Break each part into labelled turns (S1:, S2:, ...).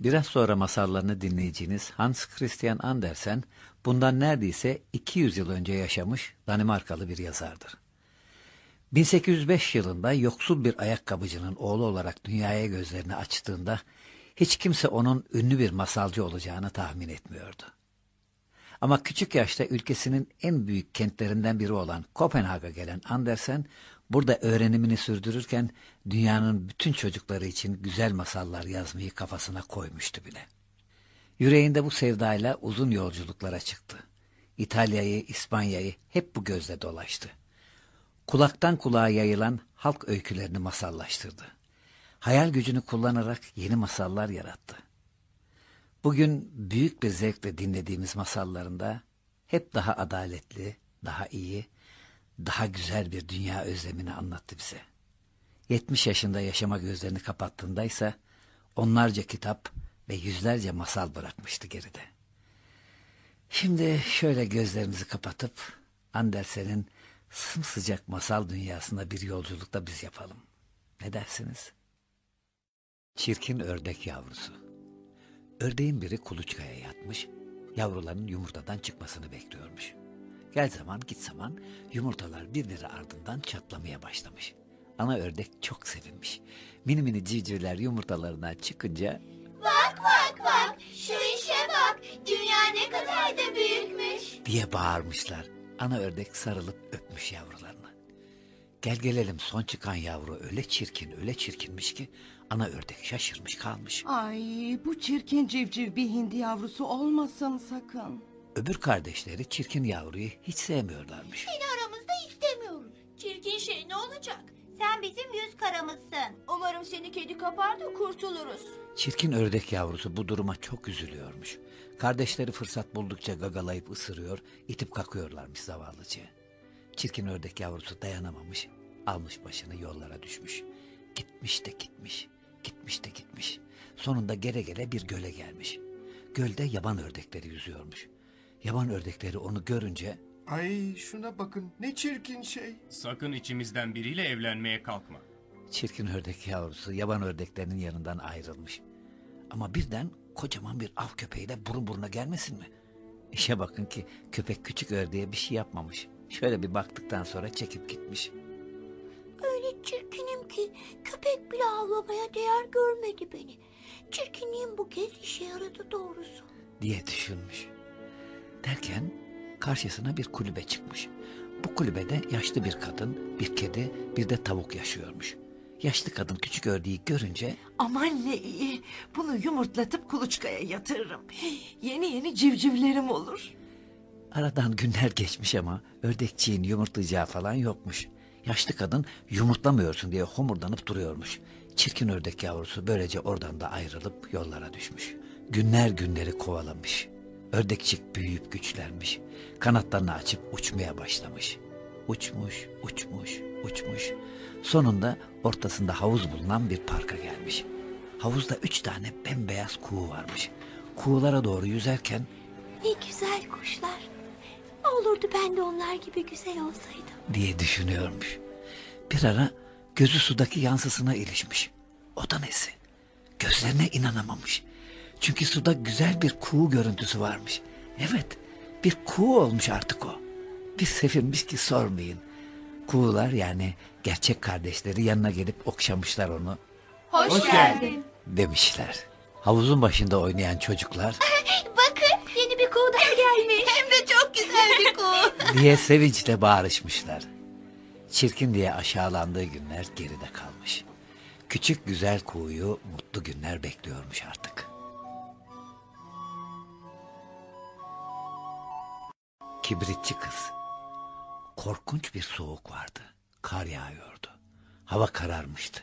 S1: Biraz sonra masallarını dinleyeceğiniz Hans Christian Andersen bundan neredeyse 200 yıl önce yaşamış Danimarkalı bir yazardır. 1805 yılında yoksul bir ayakkabıcının oğlu olarak dünyaya gözlerini açtığında hiç kimse onun ünlü bir masalcı olacağını tahmin etmiyordu. Ama küçük yaşta ülkesinin en büyük kentlerinden biri olan Kopenhag'a gelen Andersen, burada öğrenimini sürdürürken dünyanın bütün çocukları için güzel masallar yazmayı kafasına koymuştu bile. Yüreğinde bu sevdayla uzun yolculuklara çıktı. İtalya'yı, İspanya'yı hep bu gözle dolaştı. Kulaktan kulağa yayılan halk öykülerini masallaştırdı. Hayal gücünü kullanarak yeni masallar yarattı. Bugün büyük bir zevkle dinlediğimiz masallarında hep daha adaletli, daha iyi, daha güzel bir dünya özlemini anlattı bize. 70 yaşında yaşama gözlerini kapattığındaysa onlarca kitap ve yüzlerce masal bırakmıştı geride. Şimdi şöyle gözlerimizi kapatıp Andersen'in sımsıcak masal dünyasında bir yolculukta biz yapalım. Ne dersiniz? Çirkin ördek yavrusu. Ördeğin biri kuluçkaya yatmış, yavruların yumurtadan çıkmasını bekliyormuş. Gel zaman git zaman yumurtalar birbiri ardından çatlamaya başlamış. Ana ördek çok sevinmiş. Mini mini civcivler yumurtalarından çıkınca
S2: Bak bak bak şu işe bak dünya ne kadar da büyükmüş.
S1: diye bağırmışlar. Ana ördek sarılıp öpmüş yavrularını. Gel gelelim son çıkan yavru öyle çirkin öyle çirkinmiş ki ana ördek şaşırmış kalmış.
S3: Ay bu çirkin civciv bir hindi yavrusu olmasın sakın.
S1: Öbür kardeşleri çirkin yavruyu hiç sevmiyorlarmış.
S2: Seni aramızda istemiyoruz. Çirkin şey ne olacak? Sen bizim yüz karamızsın. Umarım seni kedi kapar da kurtuluruz.
S1: Çirkin ördek yavrusu bu duruma çok üzülüyormuş. Kardeşleri fırsat buldukça gagalayıp ısırıyor, itip kakıyorlarmış zavallıcı. Çirkin ördek yavrusu dayanamamış, almış başını yollara düşmüş. Gitmiş de gitmiş, gitmiş de gitmiş. Sonunda gele gele bir göle gelmiş. Gölde yaban ördekleri yüzüyormuş. Yaban ördekleri onu görünce
S4: Ay şuna bakın ne çirkin şey.
S5: Sakın içimizden biriyle evlenmeye kalkma.
S1: çirkin ördek yavrusu yaban ördeklerinin yanından ayrılmış. Ama birden kocaman bir av köpeğiyle burun buruna gelmesin mi? İşe bakın ki köpek küçük ördeğe bir şey yapmamış. Şöyle bir baktıktan sonra çekip gitmiş.
S2: Öyle çirkinim ki köpek bile avlamaya değer görmedi beni. Çirkinliğim bu kez işe yaradı doğrusu.
S1: diye düşünmüş. Derken karşısına bir kulübe çıkmış. Bu kulübede yaşlı bir kadın, bir kedi, bir de tavuk yaşıyormuş. Yaşlı kadın küçük ördeği görünce
S3: Aman ne iyi. Bunu yumurtlatıp kuluçkaya yatırırım. Yeni yeni civcivlerim olur.
S1: aradan günler geçmiş ama ördekçiğin yumurtlayacağı falan yokmuş. Yaşlı kadın yumurtlamıyorsun diye homurdanıp duruyormuş. Çirkin ördek yavrusu böylece oradan da ayrılıp yollara düşmüş. Günler günleri kovalamış. Ördekçik büyüyüp güçlenmiş. Kanatlarını açıp uçmaya başlamış. Uçmuş, uçmuş, uçmuş. Sonunda ortasında havuz bulunan bir parka gelmiş. Havuzda üç tane bembeyaz kuğu varmış. Kuğulara doğru yüzerken
S2: Ne güzel kuşlar. Ne olurdu ben de onlar gibi güzel olsaydım.
S1: diye düşünüyormuş. Bir ara gözü sudaki yansısına ilişmiş. O da nesi? Gözlerine inanamamış. Çünkü suda güzel bir kuğu görüntüsü varmış. Evet, bir kuğu olmuş artık o. Bir sevinmiş ki sormayın. Kuğular yani gerçek kardeşleri yanına gelip okşamışlar onu
S2: Hoş, geldin.
S1: demişler. Havuzun başında oynayan çocuklar
S2: Bakın yeni bir kuğu daha gelmiş. Hem de çok güzel bir kuğu.
S1: diye sevinçle bağırışmışlar. Çirkin diye aşağılandığı günler geride kalmış. Küçük güzel kuğuyu mutlu günler bekliyormuş artık. Kibritçi kız. Korkunç bir soğuk vardı. Kar yağıyordu. Hava kararmıştı.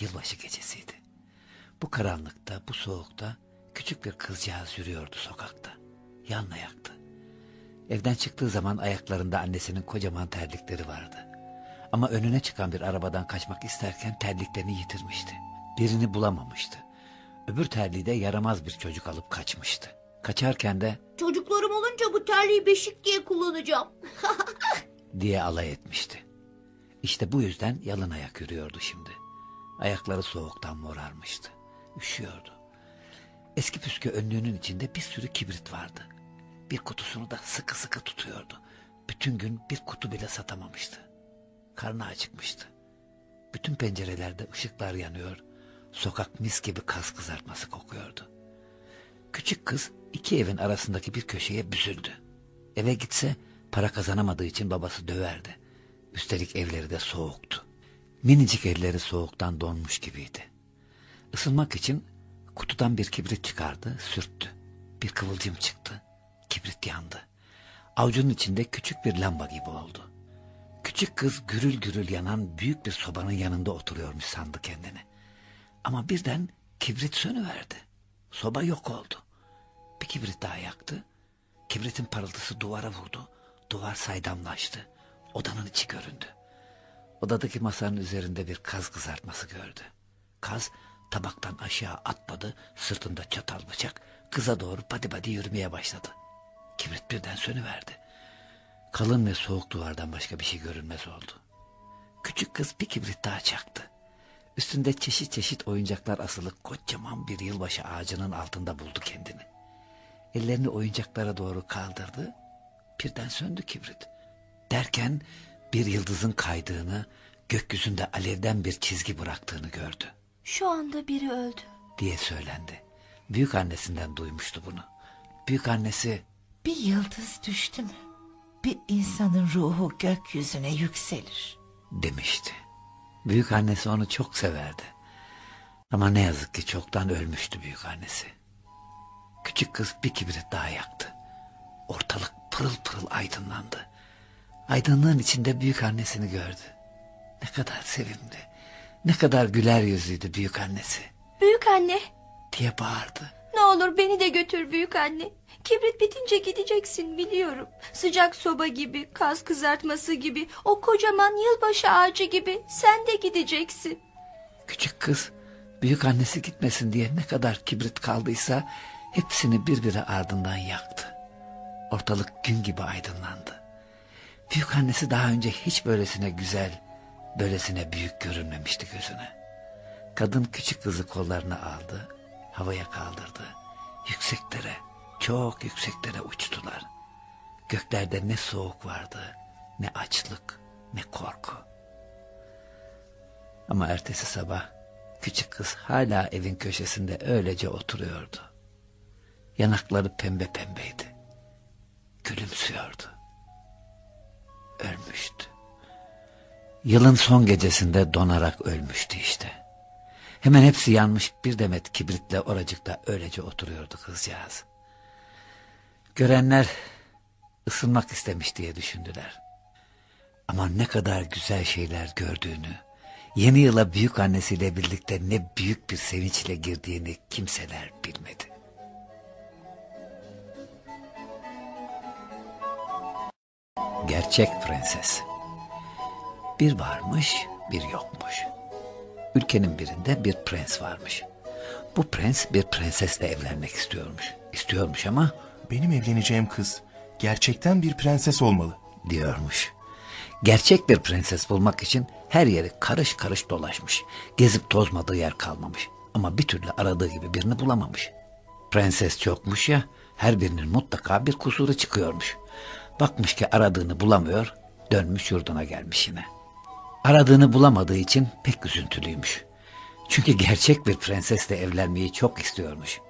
S1: Yılbaşı gecesiydi. Bu karanlıkta, bu soğukta küçük bir kızcağız yürüyordu sokakta. Yan ayaktı. Evden çıktığı zaman ayaklarında annesinin kocaman terlikleri vardı. Ama önüne çıkan bir arabadan kaçmak isterken terliklerini yitirmişti. Birini bulamamıştı. Öbür terliği de yaramaz bir çocuk alıp kaçmıştı. Kaçarken de
S2: Çocuklarım olunca bu terliği beşik diye kullanacağım.
S1: diye alay etmişti. İşte bu yüzden yalın ayak yürüyordu şimdi. Ayakları soğuktan morarmıştı. Üşüyordu. Eski püskü önlüğünün içinde bir sürü kibrit vardı. Bir kutusunu da sıkı sıkı tutuyordu. Bütün gün bir kutu bile satamamıştı. Karnı acıkmıştı. Bütün pencerelerde ışıklar yanıyor. Sokak mis gibi kas kızartması kokuyordu. Küçük kız iki evin arasındaki bir köşeye büzüldü. Eve gitse para kazanamadığı için babası döverdi. Üstelik evleri de soğuktu. Minicik elleri soğuktan donmuş gibiydi. Isınmak için kutudan bir kibrit çıkardı, sürttü. Bir kıvılcım çıktı. Kibrit yandı. Avucunun içinde küçük bir lamba gibi oldu. Küçük kız gürül gürül yanan büyük bir sobanın yanında oturuyormuş sandı kendini. Ama birden kibrit sönüverdi. Soba yok oldu. Bir kibrit daha yaktı. Kibritin parıltısı duvara vurdu. Duvar saydamlaştı. Odanın içi göründü. Odadaki masanın üzerinde bir kaz kızartması gördü. Kaz tabaktan aşağı atladı, sırtında çatal bıçak, kıza doğru pati pati yürümeye başladı. Kibrit birden sönüverdi. Kalın ve soğuk duvardan başka bir şey görünmez oldu. Küçük kız bir kibrit daha çaktı. Üstünde çeşit çeşit oyuncaklar asılı kocaman bir yılbaşı ağacının altında buldu kendini. Ellerini oyuncaklara doğru kaldırdı. Birden söndü kibrit. Derken bir yıldızın kaydığını, gökyüzünde alevden bir çizgi bıraktığını gördü
S2: Şu anda biri öldü.
S1: diye söylendi. Büyük annesinden duymuştu bunu. Büyük annesi
S3: Bir yıldız düştü mü? Bir insanın ruhu gökyüzüne yükselir.
S1: demişti. Büyük annesi onu çok severdi. Ama ne yazık ki çoktan ölmüştü büyük annesi. Küçük kız bir kibrit daha yaktı. Ortalık pırıl pırıl aydınlandı. Aydınlığın içinde büyük annesini gördü. Ne kadar sevimli, ne kadar güler yüzlüydü büyük annesi
S2: Büyük anne,
S1: diye bağırdı.
S2: ne olur beni de götür büyük anne. Kibrit bitince gideceksin biliyorum. Sıcak soba gibi, kaz kızartması gibi, o kocaman yılbaşı ağacı gibi sen de gideceksin.
S1: Küçük kız büyük annesi gitmesin diye ne kadar kibrit kaldıysa hepsini birbiri ardından yaktı. Ortalık gün gibi aydınlandı. Büyük annesi daha önce hiç böylesine güzel, böylesine büyük görünmemişti gözüne. Kadın küçük kızı kollarına aldı, havaya kaldırdı. Yükseklere, çok yükseklere uçtular. Göklerde ne soğuk vardı, ne açlık, ne korku. Ama ertesi sabah küçük kız hala evin köşesinde öylece oturuyordu. Yanakları pembe pembeydi. Gülümsüyordu. Ölmüştü. Yılın son gecesinde donarak ölmüştü işte. Hemen hepsi yanmış bir demet kibritle oracıkta öylece oturuyordu kızcağız. Görenler ısınmak istemiş diye düşündüler. Ama ne kadar güzel şeyler gördüğünü, yeni yıla büyük annesiyle birlikte ne büyük bir sevinçle girdiğini kimseler bilmedi. Gerçek prenses. Bir varmış, bir yokmuş. Ülkenin birinde bir prens varmış. Bu prens bir prensesle evlenmek istiyormuş. İstiyormuş ama
S6: Benim evleneceğim kız gerçekten bir prenses olmalı.
S1: diyormuş. Gerçek bir prenses bulmak için her yeri karış karış dolaşmış. Gezip tozmadığı yer kalmamış. Ama bir türlü aradığı gibi birini bulamamış. Prenses çokmuş ya, her birinin mutlaka bir kusuru çıkıyormuş. Bakmış ki aradığını bulamıyor, dönmüş yurduna gelmiş yine. Aradığını bulamadığı için pek üzüntülüymüş. Çünkü gerçek bir prensesle evlenmeyi çok istiyormuş.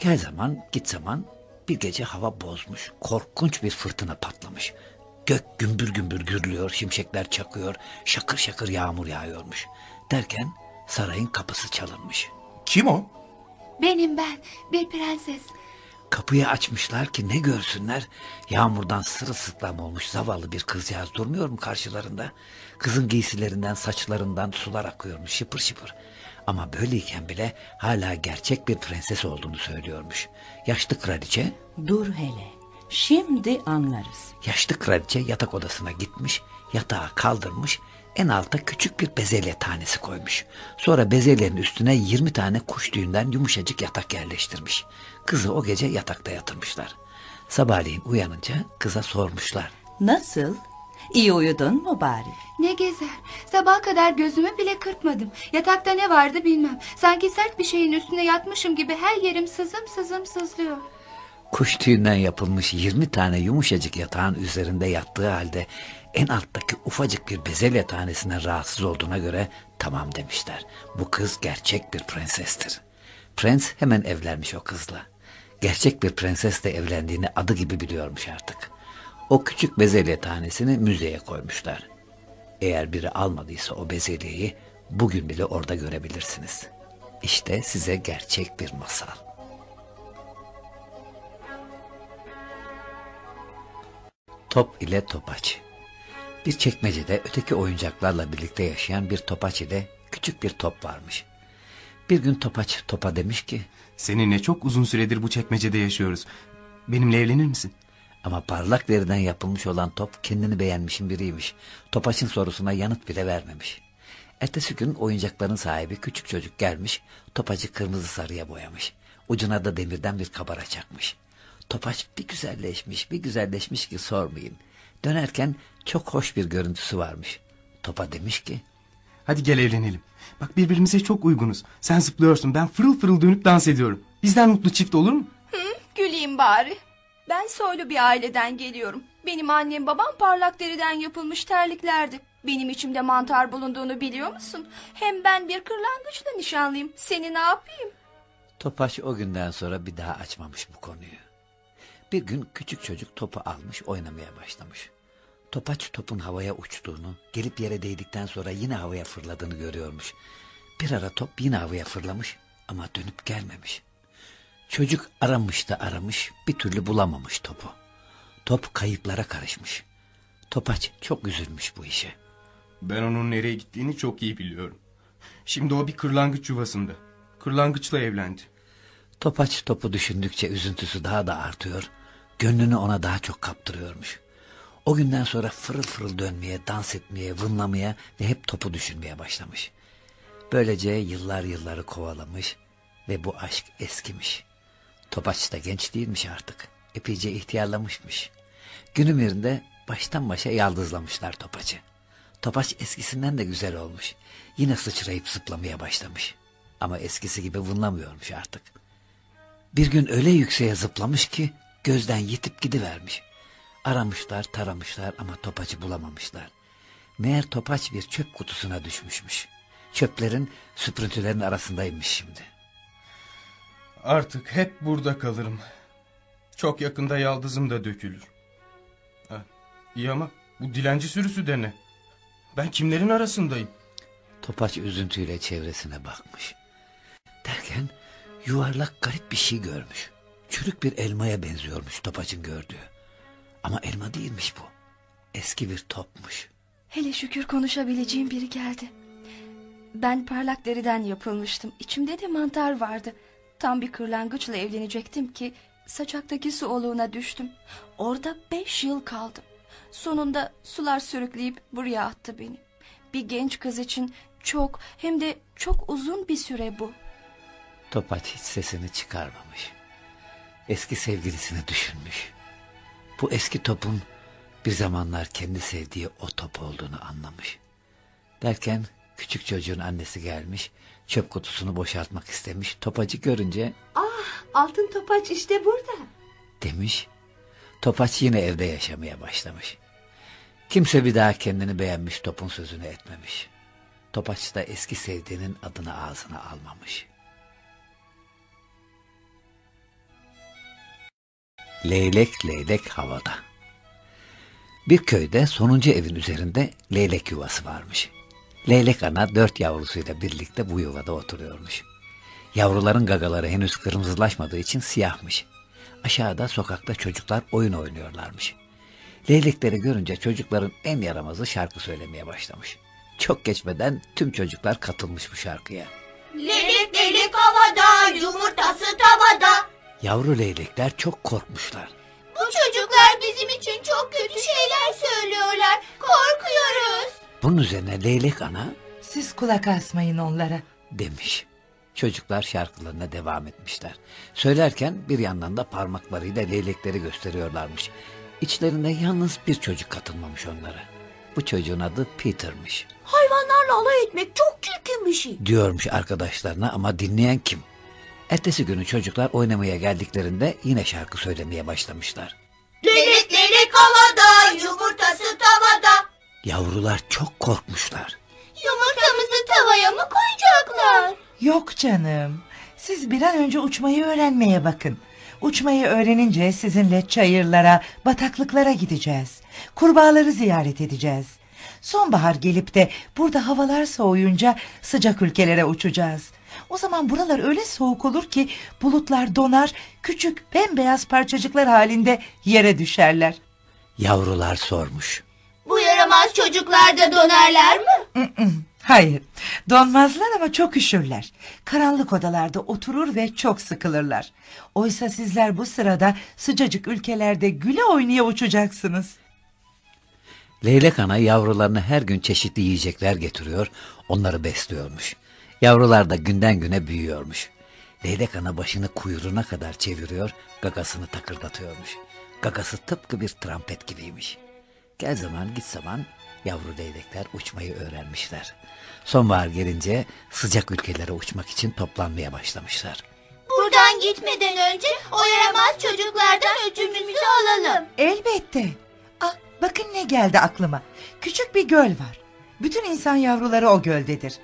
S1: Gel zaman git zaman bir gece hava bozmuş. Korkunç bir fırtına patlamış. Gök gümbür gümbür gürlüyor, şimşekler çakıyor, şakır şakır yağmur yağıyormuş. Derken sarayın kapısı çalınmış.
S6: Kim o?
S2: Benim ben, bir prenses.
S1: Kapıyı açmışlar ki ne görsünler. Yağmurdan sırılsıklam olmuş zavallı bir kızcağız durmuyor mu karşılarında? Kızın giysilerinden saçlarından sular akıyormuş şıpır şıpır. Ama böyleyken bile hala gerçek bir prenses olduğunu söylüyormuş. Yaşlı kraliçe,
S7: Dur hele. Şimdi anlarız.
S1: yaşlı kraliçe yatak odasına gitmiş, yatağı kaldırmış, en alta küçük bir bezelye tanesi koymuş. Sonra bezelyenin üstüne 20 tane kuş tüyünden yumuşacık yatak yerleştirmiş. Kızı o gece yatakta yatırmışlar. Sabahleyin uyanınca kıza sormuşlar.
S7: Nasıl? İyi uyudun mu bari?
S2: Ne gezer. Sabaha kadar gözümü bile kırpmadım. Yatakta ne vardı bilmem. Sanki sert bir şeyin üstüne yatmışım gibi her yerim sızım sızım sızlıyor.
S1: Kuş tüyünden yapılmış 20 tane yumuşacık yatağın üzerinde yattığı halde en alttaki ufacık bir bezelye tanesine rahatsız olduğuna göre tamam demişler. Bu kız gerçek bir prensestir. Prens hemen evlenmiş o kızla. Gerçek bir prensesle evlendiğini adı gibi biliyormuş artık. O küçük bezelye tanesini müzeye koymuşlar. Eğer biri almadıysa o bezelyeyi bugün bile orada görebilirsiniz. İşte size gerçek bir masal. Top ile topaç. Bir çekmecede öteki oyuncaklarla birlikte yaşayan bir topaç ile küçük bir top varmış. Bir gün topaç topa demiş ki
S6: Seninle çok uzun süredir bu çekmecede yaşıyoruz. Benimle evlenir misin?
S1: ama parlak deriden yapılmış olan top kendini beğenmişin biriymiş. Topaçın sorusuna yanıt bile vermemiş. Ertesi gün oyuncakların sahibi küçük çocuk gelmiş, topacı kırmızı sarıya boyamış. Ucuna da demirden bir kabara çakmış. Topaç bir güzelleşmiş, bir güzelleşmiş ki sormayın. Dönerken çok hoş bir görüntüsü varmış. Topa demiş ki,
S6: Hadi gel evlenelim. Bak birbirimize çok uygunuz. Sen zıplıyorsun ben fırıl fırıl dönüp dans ediyorum. Bizden mutlu çift olur mu?
S2: Güleyim bari. Ben soylu bir aileden geliyorum. Benim annem babam parlak deriden yapılmış terliklerdi. Benim içimde mantar bulunduğunu biliyor musun? Hem ben bir kırlangıçla nişanlıyım. Seni ne yapayım?
S1: Topaç o günden sonra bir daha açmamış bu konuyu. Bir gün küçük çocuk topu almış oynamaya başlamış. Topaç topun havaya uçtuğunu, gelip yere değdikten sonra yine havaya fırladığını görüyormuş. Bir ara top yine havaya fırlamış ama dönüp gelmemiş. Çocuk aramış da aramış, bir türlü bulamamış topu. Top kayıplara karışmış. Topaç çok üzülmüş bu işe.
S6: Ben onun nereye gittiğini çok iyi biliyorum. Şimdi o bir kırlangıç yuvasında. Kırlangıçla evlendi.
S1: Topaç topu düşündükçe üzüntüsü daha da artıyor. Gönlünü ona daha çok kaptırıyormuş. O günden sonra fırıl fırıl dönmeye, dans etmeye, vınlamaya ve hep topu düşünmeye başlamış. Böylece yıllar yılları kovalamış ve bu aşk eskimiş. Topaç da genç değilmiş artık. Epeyce ihtiyarlamışmış. Günün birinde baştan başa yaldızlamışlar Topaç'ı. Topaç eskisinden de güzel olmuş. Yine sıçrayıp zıplamaya başlamış. Ama eskisi gibi vınlamıyormuş artık. Bir gün öyle yükseğe zıplamış ki gözden yitip gidivermiş. Aramışlar taramışlar ama topacı bulamamışlar. Meğer topaç bir çöp kutusuna düşmüşmüş. Çöplerin süprüntülerin arasındaymış şimdi.
S6: Artık hep burada kalırım. Çok yakında yaldızım da dökülür. Ha, iyi ama bu dilenci sürüsü de ne? Ben kimlerin arasındayım?
S1: Topaç üzüntüyle çevresine bakmış. Derken yuvarlak garip bir şey görmüş. Çürük bir elmaya benziyormuş Topaç'ın gördüğü. Ama elma değilmiş bu. Eski bir topmuş.
S2: Hele şükür konuşabileceğim biri geldi. Ben parlak deriden yapılmıştım. İçimde de mantar vardı. Tam bir kırlangıçla evlenecektim ki saçaktaki su oluğuna düştüm. Orada beş yıl kaldım. Sonunda sular sürükleyip buraya attı beni. Bir genç kız için çok hem de çok uzun bir süre bu.
S1: Topaç hiç sesini çıkarmamış. Eski sevgilisini düşünmüş. Bu eski topun bir zamanlar kendi sevdiği o top olduğunu anlamış. Derken küçük çocuğun annesi gelmiş, çöp kutusunu boşaltmak istemiş. Topacı görünce
S3: Altın topaç işte burada.
S1: demiş. Topaç yine evde yaşamaya başlamış. Kimse bir daha kendini beğenmiş topun sözünü etmemiş. Topaç da eski sevdiğinin adını ağzına almamış. Leylek leylek havada. Bir köyde sonuncu evin üzerinde leylek yuvası varmış. Leylek ana dört yavrusuyla birlikte bu yuvada oturuyormuş. Yavruların gagaları henüz kırmızılaşmadığı için siyahmış. Aşağıda sokakta çocuklar oyun oynuyorlarmış. Leylekleri görünce çocukların en yaramazı şarkı söylemeye başlamış. Çok geçmeden tüm çocuklar katılmış bu şarkıya.
S8: Leylek leylek havada, yumurtası tavada.
S1: Yavru leylekler çok korkmuşlar.
S8: Bu çocuklar bizim için çok kötü şeyler söylüyorlar. Korkuyoruz.
S1: Bunun üzerine leylek ana
S3: Siz kulak asmayın onlara.
S1: demiş. Çocuklar şarkılarına devam etmişler. Söylerken bir yandan da parmaklarıyla leylekleri gösteriyorlarmış. İçlerinde yalnız bir çocuk katılmamış onlara. Bu çocuğun adı Peter'mış.
S8: Hayvanlarla alay etmek çok çirkin bir şey.
S1: Diyormuş arkadaşlarına ama dinleyen kim? Ertesi günü çocuklar oynamaya geldiklerinde yine şarkı söylemeye başlamışlar.
S8: Leylek leylek havada, yumurtası tavada.
S1: Yavrular çok korkmuşlar.
S8: Yumurtamızı tavaya mı koyacaklar?
S9: Yok canım. Siz bir an önce uçmayı öğrenmeye bakın. Uçmayı öğrenince sizinle çayırlara, bataklıklara gideceğiz. Kurbağaları ziyaret edeceğiz. Sonbahar gelip de burada havalar soğuyunca sıcak ülkelere uçacağız. O zaman buralar öyle soğuk olur ki bulutlar donar, küçük bembeyaz parçacıklar halinde yere düşerler.
S1: Yavrular sormuş.
S8: Bu yaramaz çocuklar da dönerler mi?
S9: Hayır, donmazlar ama çok üşürler. Karanlık odalarda oturur ve çok sıkılırlar. Oysa sizler bu sırada sıcacık ülkelerde güle oynaya uçacaksınız.
S1: Leylek ana yavrularına her gün çeşitli yiyecekler getiriyor, onları besliyormuş. Yavrular da günden güne büyüyormuş. Leylek ana başını kuyruğuna kadar çeviriyor, gagasını takırdatıyormuş. Gagası tıpkı bir trampet gibiymiş. Gel zaman git zaman yavru leylekler uçmayı öğrenmişler. Sonbahar gelince sıcak ülkelere uçmak için toplanmaya başlamışlar.
S8: Buradan gitmeden önce o yaramaz çocuklardan öcümüzü alalım.
S9: Elbette. Ah, bakın ne geldi aklıma. Küçük bir göl var. Bütün insan yavruları o göldedir.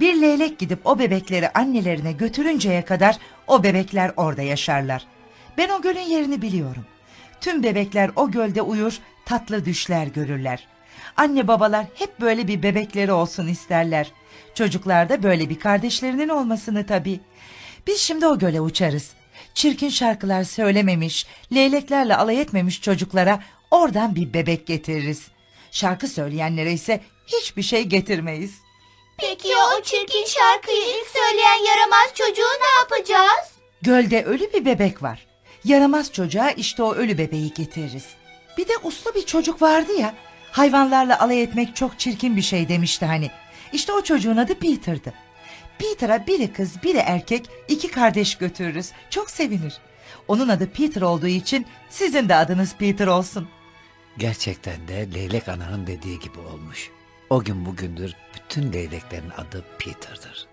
S9: Bir leylek gidip o bebekleri annelerine götürünceye kadar o bebekler orada yaşarlar. Ben o gölün yerini biliyorum. Tüm bebekler o gölde uyur, tatlı düşler görürler. Anne babalar hep böyle bir bebekleri olsun isterler. Çocuklar da böyle bir kardeşlerinin olmasını tabii. Biz şimdi o göle uçarız. Çirkin şarkılar söylememiş, leyleklerle alay etmemiş çocuklara oradan bir bebek getiririz. Şarkı söyleyenlere ise hiçbir şey getirmeyiz.
S8: Peki ya o çirkin şarkıyı ilk söyleyen yaramaz çocuğu ne yapacağız?
S9: Gölde ölü bir bebek var. Yaramaz çocuğa işte o ölü bebeği getiririz. Bir de uslu bir çocuk vardı ya. Hayvanlarla alay etmek çok çirkin bir şey demişti hani. İşte o çocuğun adı Peter'dı. Peter'a biri kız biri erkek iki kardeş götürürüz. Çok sevinir. Onun adı Peter olduğu için sizin de adınız Peter olsun.
S1: Gerçekten de leylek ananın dediği gibi olmuş. O gün bugündür bütün leyleklerin adı Peter'dır.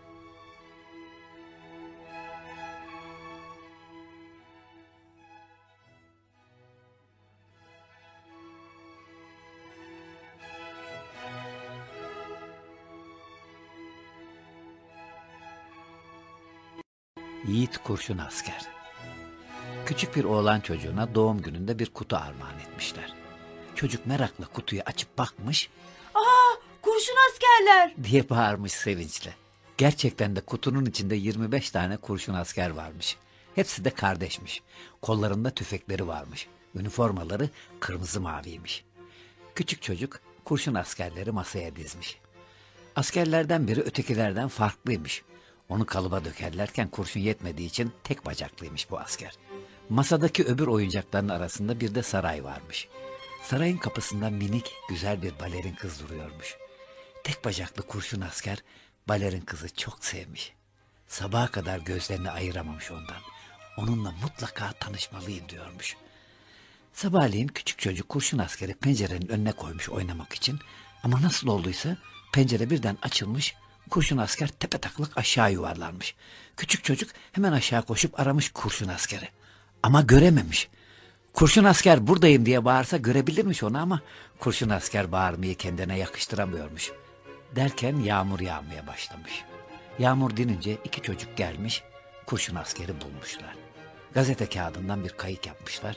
S1: Yiğit Kurşun Asker Küçük bir oğlan çocuğuna doğum gününde bir kutu armağan etmişler. Çocuk merakla kutuyu açıp bakmış
S2: Kurşun askerler.
S1: diye bağırmış sevinçle. Gerçekten de kutunun içinde 25 tane kurşun asker varmış. Hepsi de kardeşmiş. Kollarında tüfekleri varmış. Üniformaları kırmızı maviymiş. Küçük çocuk kurşun askerleri masaya dizmiş. Askerlerden biri ötekilerden farklıymış. Onu kalıba dökerlerken kurşun yetmediği için tek bacaklıymış bu asker. Masadaki öbür oyuncakların arasında bir de saray varmış. Sarayın kapısında minik, güzel bir balerin kız duruyormuş. Tek bacaklı kurşun asker balerin kızı çok sevmiş. Sabaha kadar gözlerini ayıramamış ondan. Onunla mutlaka tanışmalıyım diyormuş. Sabahleyin küçük çocuk kurşun askeri pencerenin önüne koymuş oynamak için. Ama nasıl olduysa pencere birden açılmış, kurşun asker tepe taklak aşağı yuvarlanmış. Küçük çocuk hemen aşağı koşup aramış kurşun askeri. Ama görememiş. Kurşun asker buradayım diye bağırsa görebilirmiş onu ama kurşun asker bağırmayı kendine yakıştıramıyormuş. Derken yağmur yağmaya başlamış. Yağmur dinince iki çocuk gelmiş, kurşun askeri bulmuşlar. Gazete kağıdından bir kayık yapmışlar.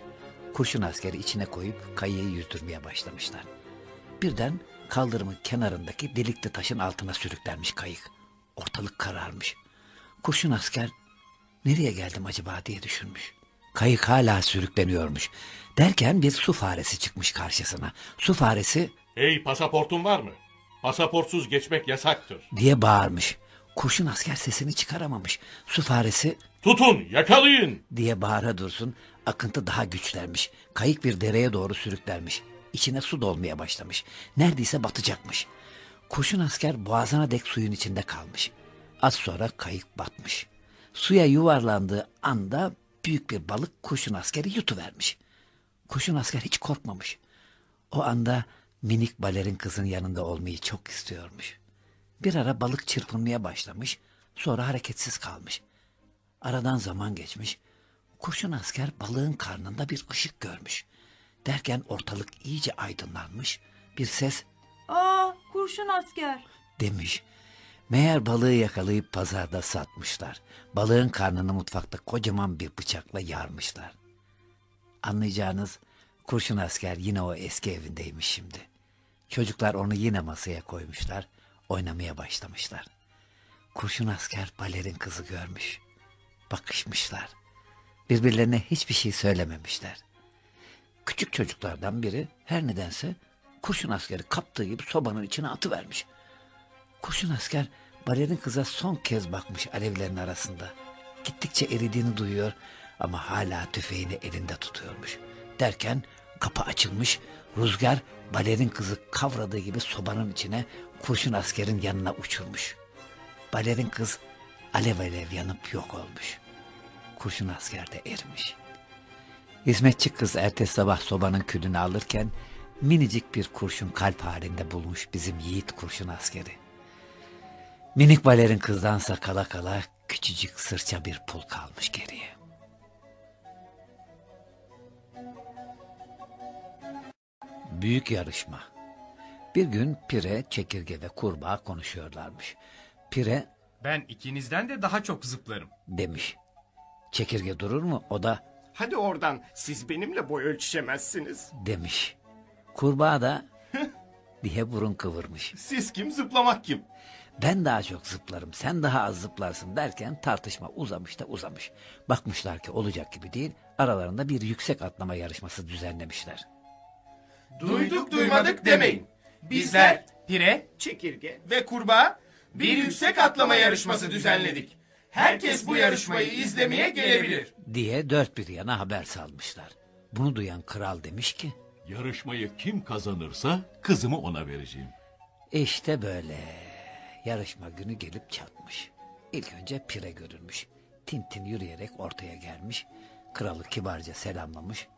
S1: Kurşun askeri içine koyup kayığı yüzdürmeye başlamışlar. Birden kaldırımın kenarındaki delikli taşın altına sürüklenmiş kayık. Ortalık kararmış. Kurşun asker nereye geldim acaba diye düşünmüş. Kayık hala sürükleniyormuş. Derken bir su faresi çıkmış karşısına. Su faresi
S10: Hey pasaportun var mı? Pasaportsuz geçmek yasaktır.
S1: diye bağırmış. Kurşun asker sesini çıkaramamış. Su faresi
S10: Tutun yakalayın.
S1: diye bağıra dursun. Akıntı daha güçlenmiş. Kayık bir dereye doğru sürüklenmiş. İçine su dolmaya başlamış. Neredeyse batacakmış. Kurşun asker boğazına dek suyun içinde kalmış. Az sonra kayık batmış. Suya yuvarlandığı anda büyük bir balık kurşun askeri yutuvermiş. Kurşun asker hiç korkmamış. O anda Minik balerin kızın yanında olmayı çok istiyormuş. Bir ara balık çırpınmaya başlamış, sonra hareketsiz kalmış. Aradan zaman geçmiş, kurşun asker balığın karnında bir ışık görmüş. Derken ortalık iyice aydınlanmış, bir ses
S11: Aa, kurşun asker.
S1: demiş. Meğer balığı yakalayıp pazarda satmışlar. Balığın karnını mutfakta kocaman bir bıçakla yarmışlar. Anlayacağınız kurşun asker yine o eski evindeymiş şimdi. Çocuklar onu yine masaya koymuşlar, oynamaya başlamışlar. Kurşun asker balerin kızı görmüş. Bakışmışlar. Birbirlerine hiçbir şey söylememişler. Küçük çocuklardan biri her nedense kurşun askeri kaptığı gibi sobanın içine atıvermiş. Kurşun asker balerin kıza son kez bakmış alevlerin arasında. Gittikçe eridiğini duyuyor ama hala tüfeğini elinde tutuyormuş. Derken kapı açılmış, rüzgar balerin kızı kavradığı gibi sobanın içine kurşun askerin yanına uçurmuş. Balerin kız alev alev yanıp yok olmuş. Kurşun asker de erimiş. Hizmetçi kız ertesi sabah sobanın külünü alırken minicik bir kurşun kalp halinde bulmuş bizim yiğit kurşun askeri. Minik balerin kızdansa kala kala küçücük sırça bir pul kalmış geriye. Büyük yarışma. Bir gün pire, çekirge ve kurbağa konuşuyorlarmış. Pire
S6: Ben ikinizden de daha çok zıplarım.
S1: demiş. Çekirge durur mu? O da
S12: Hadi oradan siz benimle boy ölçüşemezsiniz.
S1: demiş. Kurbağa da diye burun kıvırmış.
S12: Siz kim zıplamak kim?
S1: Ben daha çok zıplarım, sen daha az zıplarsın derken tartışma uzamış da uzamış. Bakmışlar ki olacak gibi değil, aralarında bir yüksek atlama yarışması düzenlemişler.
S6: Duyduk duymadık demeyin. Bizler pire
S12: Çekirge.
S6: ve kurbağa bir yüksek atlama yarışması düzenledik. Herkes bu yarışmayı izlemeye gelebilir.
S1: Diye dört bir yana haber salmışlar. Bunu duyan kral demiş ki,
S10: Yarışmayı kim kazanırsa kızımı ona vereceğim.
S1: işte böyle. Yarışma günü gelip çatmış. İlk önce pire görülmüş. Tintin yürüyerek ortaya gelmiş. Kralı kibarca selamlamış.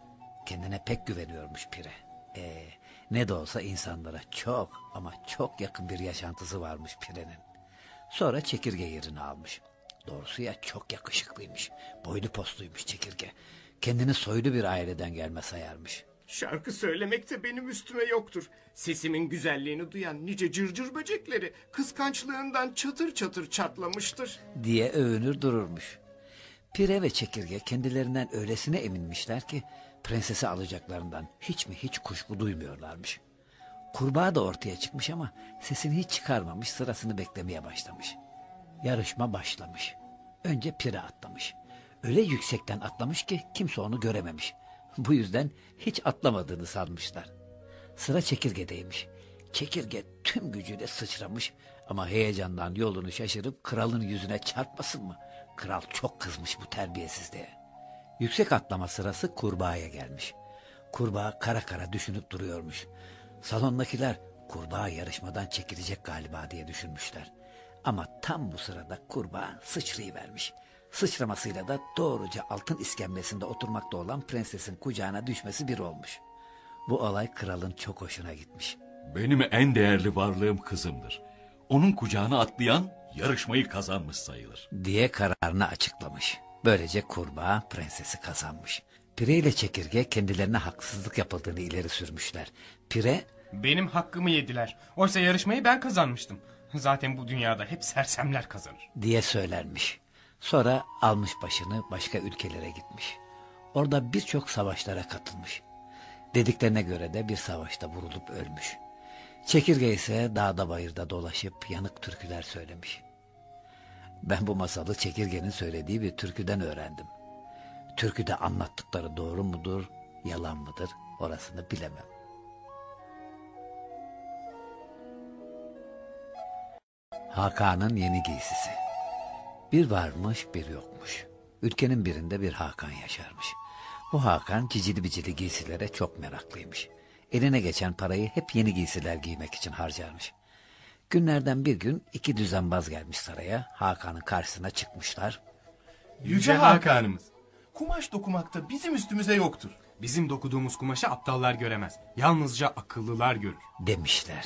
S1: Kendine pek güveniyormuş pire. Ee, ne de olsa insanlara çok ama çok yakın bir yaşantısı varmış pirenin. Sonra çekirge yerini almış. Doğrusu ya çok yakışıklıymış. Boylu postuymuş çekirge. Kendini soylu bir aileden gelme sayarmış.
S12: Şarkı söylemekte benim üstüme yoktur. Sesimin güzelliğini duyan nice cırcır böcekleri kıskançlığından çatır çatır çatlamıştır.
S1: diye övünür dururmuş. Pire ve çekirge kendilerinden öylesine eminmişler ki prensesi alacaklarından hiç mi hiç kuşku duymuyorlarmış. Kurbağa da ortaya çıkmış ama sesini hiç çıkarmamış sırasını beklemeye başlamış. Yarışma başlamış. Önce pire atlamış. Öyle yüksekten atlamış ki kimse onu görememiş. Bu yüzden hiç atlamadığını sanmışlar. Sıra çekirgedeymiş. Çekirge tüm gücüyle sıçramış ama heyecandan yolunu şaşırıp kralın yüzüne çarpmasın mı? Kral çok kızmış bu terbiyesizliğe. Yüksek atlama sırası kurbağaya gelmiş. Kurbağa kara kara düşünüp duruyormuş. Salondakiler kurbağa yarışmadan çekilecek galiba diye düşünmüşler. Ama tam bu sırada kurbağa sıçrayıvermiş. Sıçramasıyla da doğruca altın iskemlesinde oturmakta olan prensesin kucağına düşmesi bir olmuş. Bu olay kralın çok hoşuna gitmiş.
S10: Benim en değerli varlığım kızımdır. Onun kucağına atlayan yarışmayı kazanmış sayılır.
S1: diye kararını açıklamış. Böylece kurbağa prensesi kazanmış. Pire ile çekirge kendilerine haksızlık yapıldığını ileri sürmüşler. Pire
S6: Benim hakkımı yediler. Oysa yarışmayı ben kazanmıştım. Zaten bu dünyada hep sersemler kazanır.
S1: diye söylenmiş. Sonra almış başını başka ülkelere gitmiş. Orada birçok savaşlara katılmış. Dediklerine göre de bir savaşta vurulup ölmüş. Çekirge ise dağda bayırda dolaşıp yanık türküler söylemiş. Ben bu masalı çekirgenin söylediği bir türküden öğrendim. Türküde anlattıkları doğru mudur, yalan mıdır orasını bilemem. Hakan'ın yeni giysisi. Bir varmış bir yokmuş. Ülkenin birinde bir Hakan yaşarmış. Bu Hakan cicili bicili giysilere çok meraklıymış. Eline geçen parayı hep yeni giysiler giymek için harcarmış. Günlerden bir gün iki düzenbaz gelmiş saraya. Hakan'ın karşısına çıkmışlar.
S6: Yüce Hakan'ımız. Kumaş dokumakta bizim üstümüze yoktur.
S5: Bizim dokuduğumuz kumaşı aptallar göremez. Yalnızca akıllılar görür.
S1: demişler.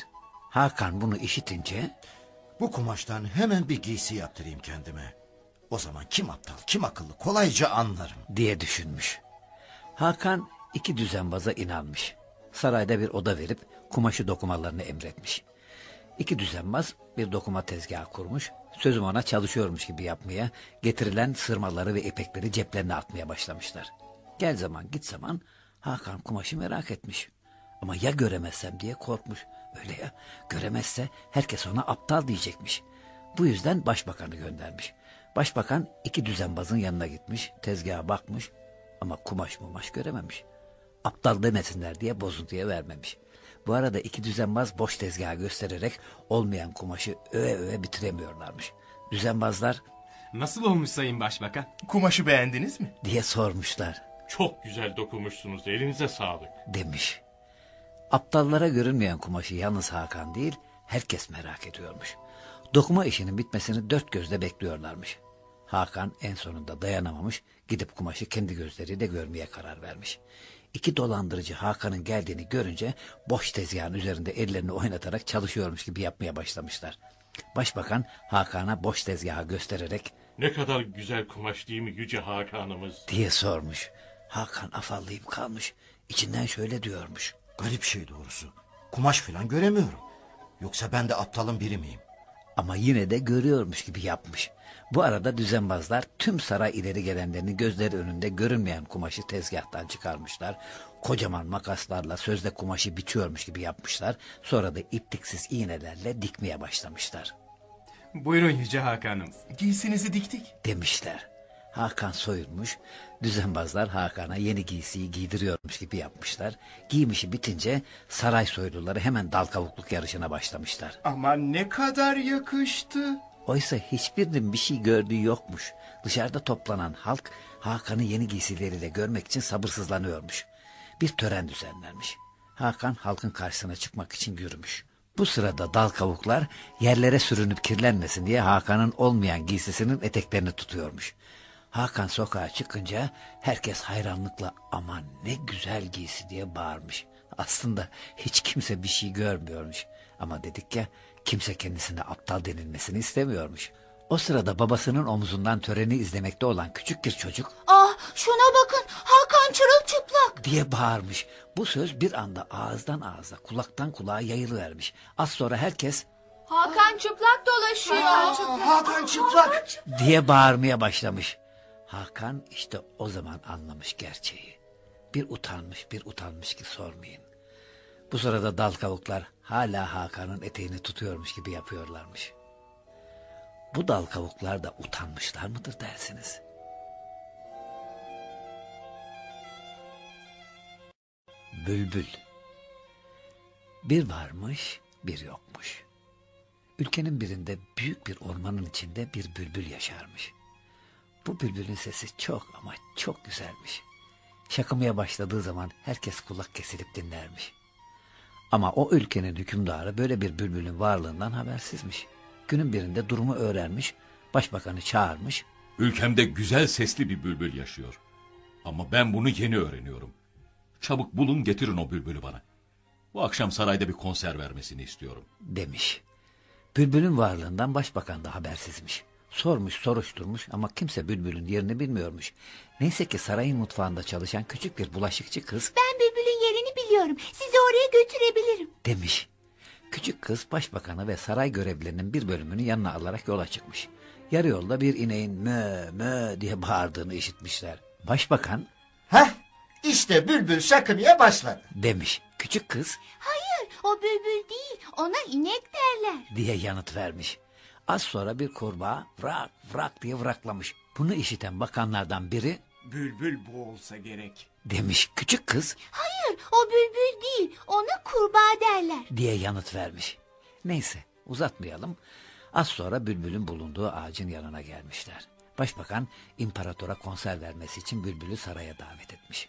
S1: Hakan bunu işitince
S13: Bu kumaştan hemen bir giysi yaptırayım kendime. O zaman kim aptal kim akıllı kolayca anlarım.
S1: diye düşünmüş. Hakan iki düzenbaza inanmış. Sarayda bir oda verip kumaşı dokumalarını emretmiş. İki düzenbaz bir dokuma tezgahı kurmuş. Sözüm ona çalışıyormuş gibi yapmaya, getirilen sırmaları ve ipekleri ceplerine atmaya başlamışlar. Gel zaman git zaman Hakan kumaşı merak etmiş. Ama ya göremezsem diye korkmuş. Öyle ya göremezse herkes ona aptal diyecekmiş. Bu yüzden başbakanı göndermiş. Başbakan iki düzenbazın yanına gitmiş, tezgaha bakmış ama kumaş mumaş görememiş. Aptal demesinler diye bozuntuya vermemiş. Bu arada iki düzenbaz boş tezgahı göstererek olmayan kumaşı öve öve bitiremiyorlarmış. Düzenbazlar
S5: Nasıl olmuş Sayın Başbakan?
S4: Kumaşı beğendiniz mi?
S1: diye sormuşlar
S10: Çok güzel dokunmuşsunuz. Elinize sağlık.
S1: demiş. Aptallara görünmeyen kumaşı yalnız Hakan değil, herkes merak ediyormuş. Dokuma işinin bitmesini dört gözle bekliyorlarmış. Hakan en sonunda dayanamamış, gidip kumaşı kendi gözleriyle görmeye karar vermiş. İki dolandırıcı Hakan'ın geldiğini görünce boş tezgahın üzerinde ellerini oynatarak çalışıyormuş gibi yapmaya başlamışlar. Başbakan Hakan'a boş tezgahı göstererek
S10: Ne kadar güzel kumaş değil mi Yüce Hakan'ımız?
S1: diye sormuş. Hakan afallayıp kalmış. İçinden şöyle diyormuş.
S13: Garip şey doğrusu. Kumaş falan göremiyorum. Yoksa ben de aptalın biri miyim?
S1: Ama yine de görüyormuş gibi yapmış. Bu arada düzenbazlar tüm saray ileri gelenlerini gözleri önünde görünmeyen kumaşı tezgahtan çıkarmışlar. Kocaman makaslarla sözde kumaşı biçiyormuş gibi yapmışlar. Sonra da ipliksiz iğnelerle dikmeye başlamışlar.
S5: Buyurun Yüce Hakan'ım.
S4: Giysinizi diktik.
S1: Demişler. Hakan soyulmuş. Düzenbazlar Hakan'a yeni giysiyi giydiriyormuş gibi yapmışlar. Giymişi bitince saray soyluları hemen dal kavukluk yarışına başlamışlar.
S12: Ama ne kadar yakıştı.
S1: Oysa hiçbirinin bir şey gördüğü yokmuş. Dışarıda toplanan halk Hakan'ı yeni giysileriyle görmek için sabırsızlanıyormuş. Bir tören düzenlenmiş. Hakan halkın karşısına çıkmak için yürümüş. Bu sırada dal kavuklar yerlere sürünüp kirlenmesin diye Hakan'ın olmayan giysisinin eteklerini tutuyormuş. Hakan sokağa çıkınca herkes hayranlıkla aman ne güzel giysi diye bağırmış. Aslında hiç kimse bir şey görmüyormuş. Ama dedik ya kimse kendisine aptal denilmesini istemiyormuş. O sırada babasının omzundan töreni izlemekte olan küçük bir çocuk
S8: Ah şuna bakın Hakan çırılçıplak.
S1: diye bağırmış. Bu söz bir anda ağızdan ağza, kulaktan kulağa yayılıvermiş. Az sonra herkes
S8: Hakan çıplak dolaşıyor.
S12: Hakan çıplak.
S1: diye bağırmaya başlamış. Hakan işte o zaman anlamış gerçeği. Bir utanmış bir utanmış ki sormayın. Bu sırada dal kavuklar hala Hakan'ın eteğini tutuyormuş gibi yapıyorlarmış. Bu dal kavuklar da utanmışlar mıdır dersiniz? Bülbül Bir varmış bir yokmuş. Ülkenin birinde büyük bir ormanın içinde bir bülbül yaşarmış. Bu bülbülün sesi çok ama çok güzelmiş. Şakımaya başladığı zaman herkes kulak kesilip dinlermiş. Ama o ülkenin hükümdarı böyle bir bülbülün varlığından habersizmiş. Günün birinde durumu öğrenmiş, başbakanı çağırmış.
S10: Ülkemde güzel sesli bir bülbül yaşıyor. Ama ben bunu yeni öğreniyorum. Çabuk bulun getirin o bülbülü bana. Bu akşam sarayda bir konser vermesini istiyorum.
S1: demiş. Bülbülün varlığından başbakan da habersizmiş. Sormuş soruşturmuş ama kimse bülbülün yerini bilmiyormuş. Neyse ki sarayın mutfağında çalışan küçük bir bulaşıkçı kız
S8: Ben bülbülün yerini biliyorum. Sizi oraya götürebilirim.
S1: demiş. Küçük kız başbakanı ve saray görevlilerinin bir bölümünü yanına alarak yola çıkmış. Yarı yolda bir ineğin mö mö diye bağırdığını işitmişler. Başbakan
S13: Heh işte bülbül şakımaya başladı.
S1: demiş. Küçük kız
S8: Hayır o bülbül değil ona inek derler.
S1: diye yanıt vermiş. Az sonra bir kurbağa vrak vrak diye vraklamış. Bunu işiten bakanlardan biri
S12: Bülbül bu olsa gerek.
S1: demiş. Küçük kız
S8: Hayır o bülbül değil ona kurbağa derler.
S1: diye yanıt vermiş. Neyse uzatmayalım. Az sonra bülbülün bulunduğu ağacın yanına gelmişler. Başbakan imparatora konser vermesi için bülbülü saraya davet etmiş.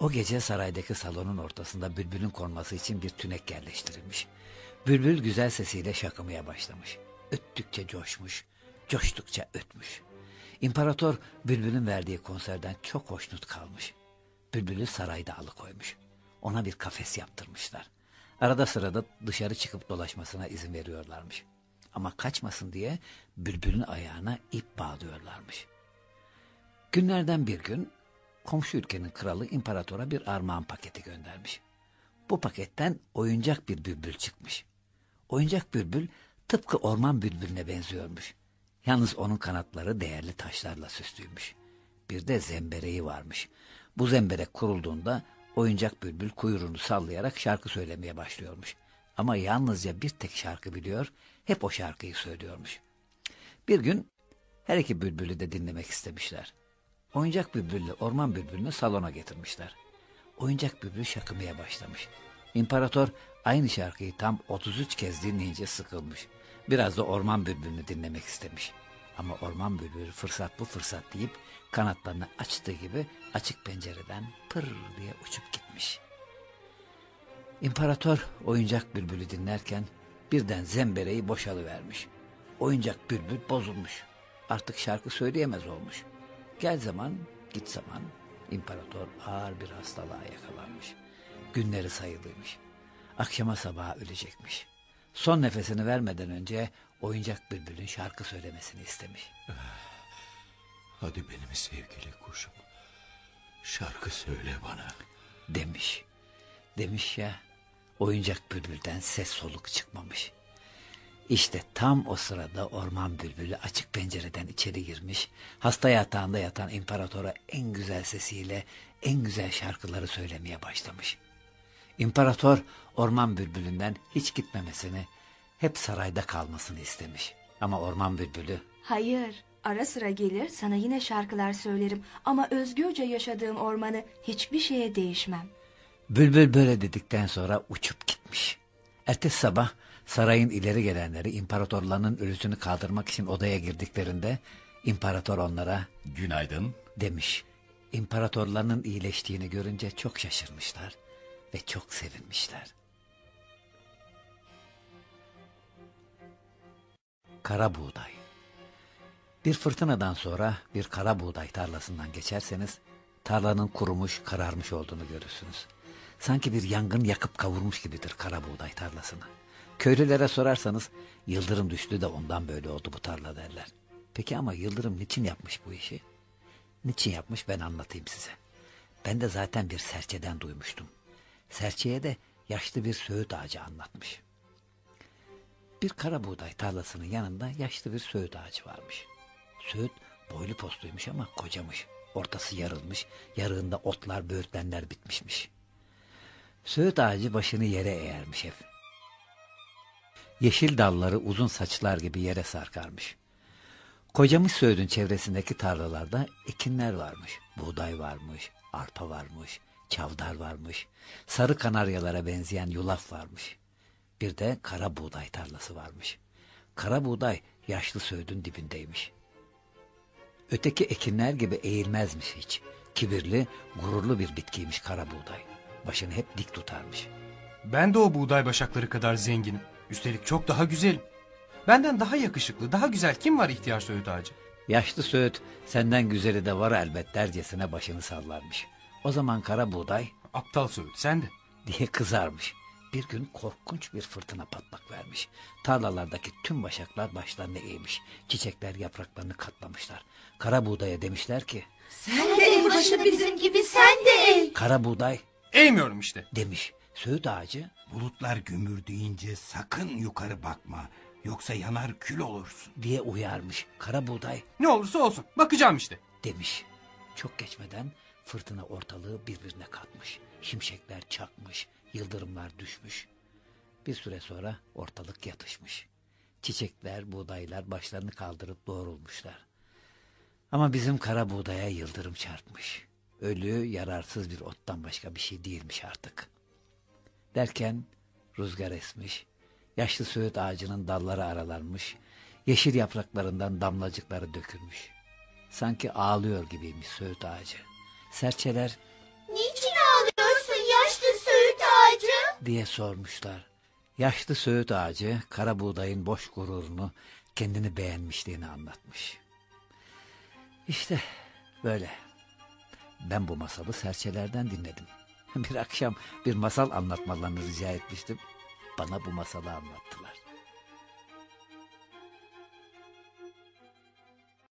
S1: O gece saraydaki salonun ortasında bülbülün konması için bir tünek yerleştirilmiş. Bülbül güzel sesiyle şakımaya başlamış. Öttükçe coşmuş, coştukça ötmüş. İmparator bülbülün verdiği konserden çok hoşnut kalmış. Bülbülü sarayda alıkoymuş. Ona bir kafes yaptırmışlar. Arada sırada dışarı çıkıp dolaşmasına izin veriyorlarmış. Ama kaçmasın diye bülbülün ayağına ip bağlıyorlarmış. Günlerden bir gün komşu ülkenin kralı imparatora bir armağan paketi göndermiş. Bu paketten oyuncak bir bülbül çıkmış. Oyuncak bülbül tıpkı orman bülbülüne benziyormuş. Yalnız onun kanatları değerli taşlarla süslüymüş. Bir de zembereği varmış. Bu zemberek kurulduğunda oyuncak bülbül kuyruğunu sallayarak şarkı söylemeye başlıyormuş. Ama yalnızca bir tek şarkı biliyor, hep o şarkıyı söylüyormuş. Bir gün her iki bülbülü de dinlemek istemişler. Oyuncak bülbülle orman bülbülünü salona getirmişler. Oyuncak bülbül şakımaya başlamış. İmparator aynı şarkıyı tam 33 kez dinleyince sıkılmış. Biraz da orman bülbülünü dinlemek istemiş. Ama orman bülbülü fırsat bu fırsat deyip kanatlarını açtığı gibi açık pencereden pır diye uçup gitmiş. İmparator oyuncak bülbülü dinlerken birden zembereği boşalıvermiş. Oyuncak bülbül bozulmuş. Artık şarkı söyleyemez olmuş. Gel zaman git zaman imparator ağır bir hastalığa yakalanmış. Günleri sayılıymış. Akşama sabaha ölecekmiş. Son nefesini vermeden önce oyuncak bülbülün şarkı söylemesini istemiş.
S10: Hadi benim sevgili kuşum. Şarkı söyle bana.
S1: Demiş. Demiş ya oyuncak bülbülden ses soluk çıkmamış. İşte tam o sırada orman bülbülü açık pencereden içeri girmiş. Hasta yatağında yatan imparatora en güzel sesiyle en güzel şarkıları söylemeye başlamış. İmparator orman bülbülünden hiç gitmemesini, hep sarayda kalmasını istemiş. Ama orman bülbülü
S2: Hayır, ara sıra gelir sana yine şarkılar söylerim ama özgürce yaşadığım ormanı hiçbir şeye değişmem.
S1: Bülbül böyle dedikten sonra uçup gitmiş. Ertesi sabah sarayın ileri gelenleri imparatorlarının ölüsünü kaldırmak için odaya girdiklerinde imparator onlara
S10: Günaydın.
S1: demiş. İmparatorlarının iyileştiğini görünce çok şaşırmışlar ve çok sevinmişler. Kara buğday Bir fırtınadan sonra bir kara buğday tarlasından geçerseniz tarlanın kurumuş, kararmış olduğunu görürsünüz. Sanki bir yangın yakıp kavurmuş gibidir kara buğday tarlasını. Köylülere sorarsanız yıldırım düştü de ondan böyle oldu bu tarla derler. Peki ama yıldırım niçin yapmış bu işi? Niçin yapmış ben anlatayım size. Ben de zaten bir serçeden duymuştum. Serçeye de yaşlı bir söğüt ağacı anlatmış. Bir kara buğday tarlasının yanında yaşlı bir söğüt ağacı varmış. Söğüt boylu postuymuş ama kocamış. Ortası yarılmış, yarığında otlar, böğürtlenler bitmişmiş. Söğüt ağacı başını yere eğermiş hep. Yeşil dalları uzun saçlar gibi yere sarkarmış. Kocamış Söğüt'ün çevresindeki tarlalarda ekinler varmış. Buğday varmış, arpa varmış, çavdar varmış. Sarı kanaryalara benzeyen yulaf varmış. Bir de kara buğday tarlası varmış. Kara buğday yaşlı Söğüt'ün dibindeymiş. Öteki ekinler gibi eğilmezmiş hiç. Kibirli, gururlu bir bitkiymiş kara buğday. Başını hep dik tutarmış.
S5: Ben de o buğday başakları kadar zenginim. Üstelik çok daha güzelim. Benden daha yakışıklı, daha güzel kim var ihtiyar Söğüt ağacı?
S1: Yaşlı Söğüt senden güzeli de var elbet dercesine başını sallarmış. O zaman kara buğday
S5: Aptal Söğüt sen de.
S1: diye kızarmış. Bir gün korkunç bir fırtına patlak vermiş. Tarlalardaki tüm başaklar başlarını eğmiş. Çiçekler yapraklarını katlamışlar. Kara buğdaya demişler ki
S8: Sen de ev başı bizim gibi sen de ev.
S1: kara buğday
S5: Eğmiyorum işte.
S1: demiş. Söğüt ağacı
S14: Bulutlar gümbür deyince sakın yukarı bakma. Yoksa yanar kül olursun.
S1: diye uyarmış. Kara buğday
S5: Ne olursa olsun. Bakacağım işte.
S1: demiş. Çok geçmeden fırtına ortalığı birbirine katmış. Şimşekler çakmış, yıldırımlar düşmüş. Bir süre sonra ortalık yatışmış. Çiçekler, buğdaylar başlarını kaldırıp doğrulmuşlar. Ama bizim kara buğdaya yıldırım çarpmış. Ölü, yararsız bir ottan başka bir şey değilmiş artık. Derken rüzgar esmiş, yaşlı söğüt ağacının dalları aralanmış, yeşil yapraklarından damlacıkları dökülmüş. Sanki ağlıyor gibiymiş söğüt ağacı. Serçeler
S8: Niçin ağlıyorsun yaşlı söğüt ağacı?
S1: diye sormuşlar. Yaşlı söğüt ağacı kara buğdayın boş gururunu, kendini beğenmişliğini anlatmış. İşte böyle. Ben bu masalı serçelerden dinledim. Bir akşam bir masal anlatmalarını rica etmiştim. Bana bu masalı anlattılar.